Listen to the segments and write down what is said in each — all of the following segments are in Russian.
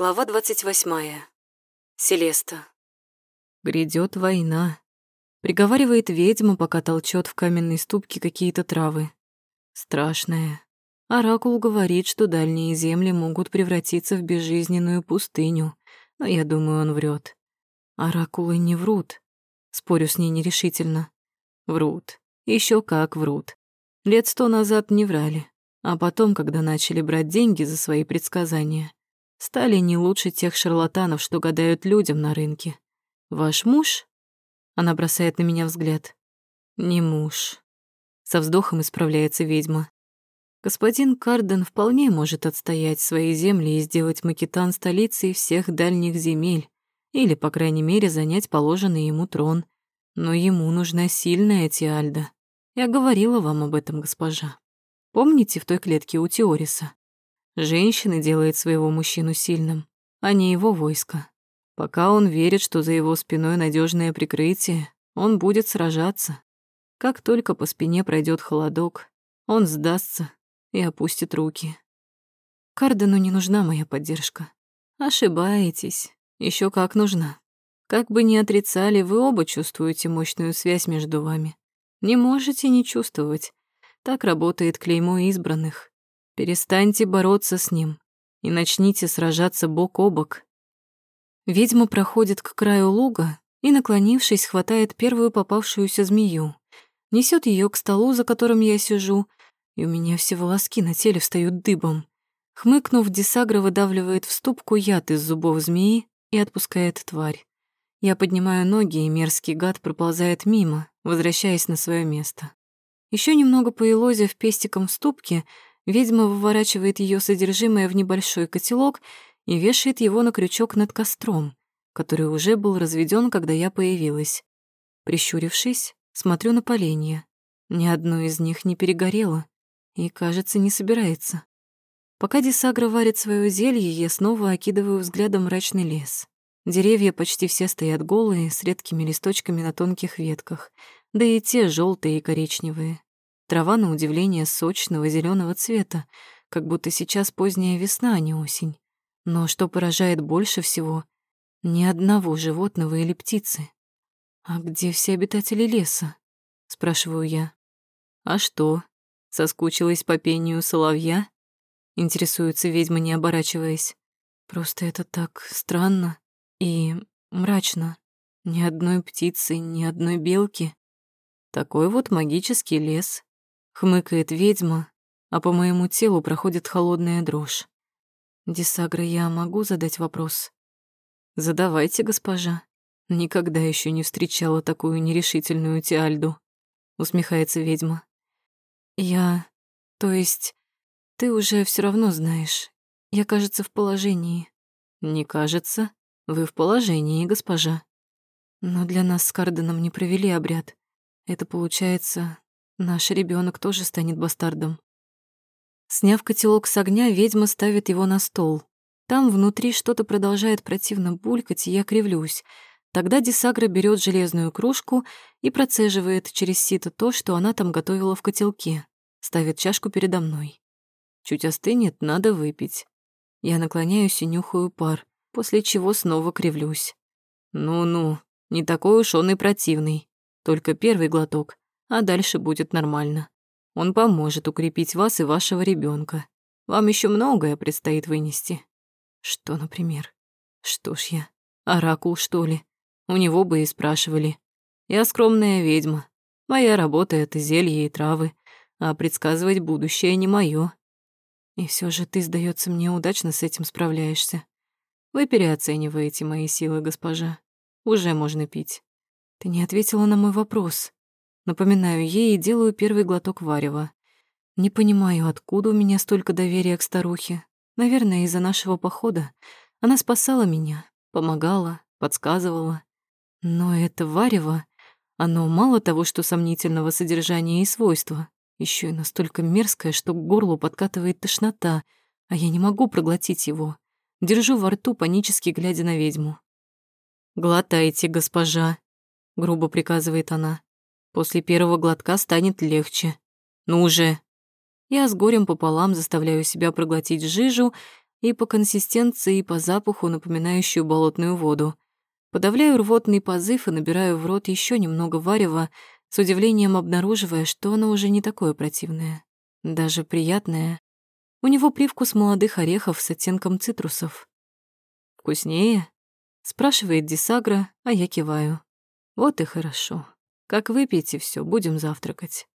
Глава двадцать восьмая. Селеста. Грядет война. Приговаривает ведьма, пока толчет в каменной ступке какие-то травы. Страшная. Оракул говорит, что дальние земли могут превратиться в безжизненную пустыню, но я думаю, он врет. Оракулы не врут. Спорю с ней нерешительно. Врут. Еще как врут. Лет сто назад не врали. А потом, когда начали брать деньги за свои предсказания, стали не лучше тех шарлатанов, что гадают людям на рынке. Ваш муж? Она бросает на меня взгляд. Не муж. Со вздохом исправляется ведьма. Господин Карден вполне может отстоять свои земли и сделать Макитан столицей всех дальних земель, или, по крайней мере, занять положенный ему трон. Но ему нужна сильная Тиальда. Я говорила вам об этом, госпожа. Помните в той клетке у Теориса? Женщина делает своего мужчину сильным, а не его войско. Пока он верит, что за его спиной надежное прикрытие, он будет сражаться. Как только по спине пройдет холодок, он сдастся и опустит руки. Кардену не нужна моя поддержка. Ошибаетесь. Еще как нужна. Как бы ни отрицали, вы оба чувствуете мощную связь между вами. Не можете не чувствовать. Так работает клеймо избранных. Перестаньте бороться с ним и начните сражаться бок о бок. Ведьма проходит к краю луга и, наклонившись, хватает первую попавшуюся змею, несет ее к столу, за которым я сижу, и у меня все волоски на теле встают дыбом. Хмыкнув, Десагра выдавливает в ступку яд из зубов змеи и отпускает тварь. Я поднимаю ноги, и мерзкий гад проползает мимо, возвращаясь на свое место. Еще немного поелозив пестиком в ступке, Ведьма выворачивает ее содержимое в небольшой котелок и вешает его на крючок над костром, который уже был разведен, когда я появилась. Прищурившись, смотрю на поленья. Ни одно из них не перегорело и, кажется, не собирается. Пока Десагра варит свое зелье, я снова окидываю взглядом мрачный лес. Деревья почти все стоят голые, с редкими листочками на тонких ветках, да и те желтые и коричневые. Трава, на удивление, сочного зеленого цвета, как будто сейчас поздняя весна, а не осень. Но что поражает больше всего, ни одного животного или птицы. «А где все обитатели леса?» — спрашиваю я. «А что, соскучилась по пению соловья?» — интересуется ведьма, не оборачиваясь. «Просто это так странно и мрачно. Ни одной птицы, ни одной белки. Такой вот магический лес, Хмыкает ведьма, а по моему телу проходит холодная дрожь. Десагра, я могу задать вопрос? Задавайте, госпожа. Никогда еще не встречала такую нерешительную Тиальду. Усмехается ведьма. Я... То есть... Ты уже все равно знаешь. Я, кажется, в положении. Не кажется. Вы в положении, госпожа. Но для нас с Карденом не провели обряд. Это получается Наш ребенок тоже станет бастардом. Сняв котелок с огня, ведьма ставит его на стол. Там внутри что-то продолжает противно булькать, и я кривлюсь. Тогда Десагра берет железную кружку и процеживает через сито то, что она там готовила в котелке. Ставит чашку передо мной. Чуть остынет, надо выпить. Я наклоняюсь и нюхаю пар, после чего снова кривлюсь. Ну-ну, не такой уж он и противный. Только первый глоток, а дальше будет нормально. Он поможет укрепить вас и вашего ребенка. Вам еще многое предстоит вынести. Что, например? Что ж я, оракул, что ли? У него бы и спрашивали. Я скромная ведьма. Моя работа — это зелье и травы, а предсказывать будущее не мое. И все же ты, сдается мне, удачно с этим справляешься. Вы переоцениваете мои силы, госпожа. Уже можно пить. Ты не ответила на мой вопрос. Напоминаю ей и делаю первый глоток варева. Не понимаю, откуда у меня столько доверия к старухе. Наверное, из-за нашего похода. Она спасала меня, помогала, подсказывала. Но это варево, оно мало того, что сомнительного содержания и свойства, еще и настолько мерзкое, что к горлу подкатывает тошнота, а я не могу проглотить его. Держу во рту, панически глядя на ведьму. «Глотайте, госпожа», — грубо приказывает она. После первого глотка станет легче. Ну уже. Я с горем пополам заставляю себя проглотить жижу, и по консистенции, и по запаху, напоминающую болотную воду. Подавляю рвотный позыв и набираю в рот еще немного варева, с удивлением обнаруживая, что оно уже не такое противное, даже приятное. У него привкус молодых орехов с оттенком цитрусов. «Вкуснее?» — спрашивает Дисагра, а я киваю. «Вот и хорошо. Как выпьете все, будем завтракать».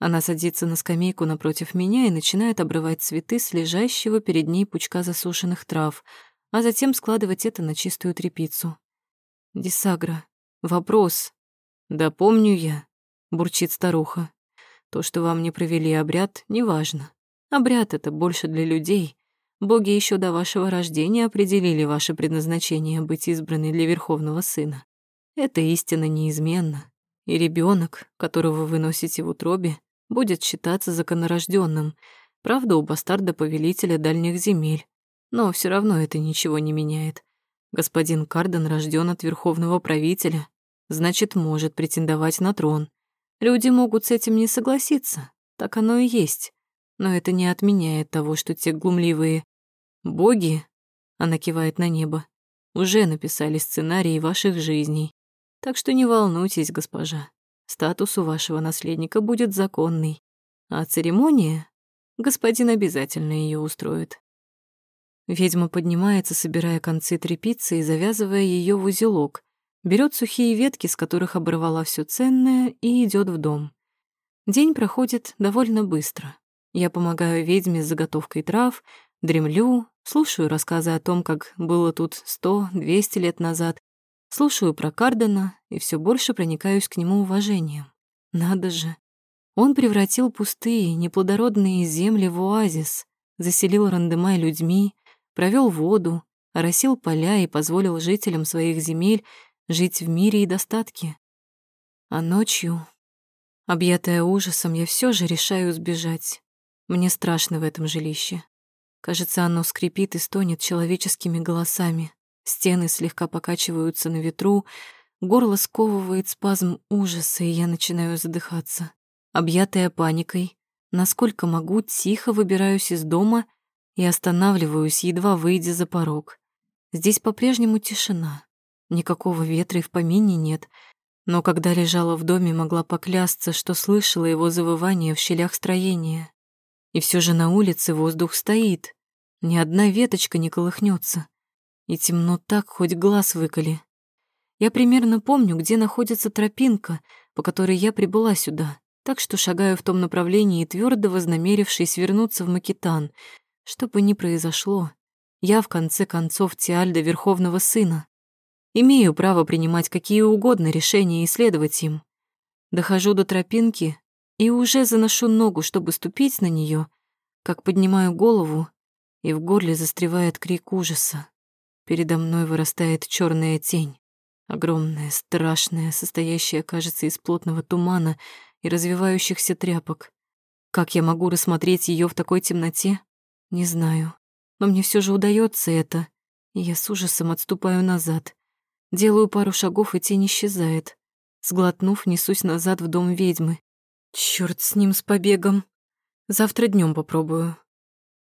Она садится на скамейку напротив меня и начинает обрывать цветы с лежащего перед ней пучка засушенных трав, а затем складывать это на чистую тряпицу. «Дисагра, вопрос». «Да помню я», — бурчит старуха. «То, что вам не провели обряд, неважно. Обряд — это больше для людей. Боги еще до вашего рождения определили ваше предназначение быть избранной для Верховного Сына. Это истина неизменна. И ребенок, которого вы носите в утробе, будет считаться законорожденным. Правда, у бастарда-повелителя дальних земель. Но все равно это ничего не меняет. Господин Карден рожден от верховного правителя, значит, может претендовать на трон. Люди могут с этим не согласиться, так оно и есть. Но это не отменяет того, что те глумливые боги, она кивает на небо, уже написали сценарии ваших жизней. Так что не волнуйтесь, госпожа. Статус у вашего наследника будет законный, а церемония господин обязательно ее устроит. Ведьма поднимается, собирая концы тряпицы и завязывая ее в узелок, берет сухие ветки, с которых оборвала все ценное, и идет в дом. День проходит довольно быстро. Я помогаю ведьме с заготовкой трав, дремлю, слушаю рассказы о том, как было тут сто, двести лет назад, Слушаю про Кардена и все больше проникаюсь к нему уважением. Надо же. Он превратил пустые, неплодородные земли в оазис, заселил Рандемай людьми, провел воду, оросил поля и позволил жителям своих земель жить в мире и достатке. А ночью, объятая ужасом, я все же решаю сбежать. Мне страшно в этом жилище. Кажется, оно скрипит и стонет человеческими голосами. Стены слегка покачиваются на ветру, горло сковывает спазм ужаса, и я начинаю задыхаться. Объятая паникой, насколько могу, тихо выбираюсь из дома и останавливаюсь, едва выйдя за порог. Здесь по-прежнему тишина. Никакого ветра и в помине нет, но когда лежала в доме, могла поклясться, что слышала его завывание в щелях строения. И все же на улице воздух стоит, ни одна веточка не колыхнется и темно так, хоть глаз выколи. Я примерно помню, где находится тропинка, по которой я прибыла сюда, так что шагаю в том направлении, твердо вознамерившись вернуться в Макитан. Что бы ни произошло, я, в конце концов, Тиальда Верховного Сына. Имею право принимать какие угодно решения и следовать им. Дохожу до тропинки и уже заношу ногу, чтобы ступить на нее, как поднимаю голову, и в горле застревает крик ужаса. Передо мной вырастает черная тень. Огромная, страшная, состоящая, кажется, из плотного тумана и развивающихся тряпок. Как я могу рассмотреть ее в такой темноте? Не знаю. Но мне все же удается это, и я с ужасом отступаю назад. Делаю пару шагов, и тень исчезает. Сглотнув, несусь назад в дом ведьмы. Черт с ним, с побегом. Завтра днем попробую.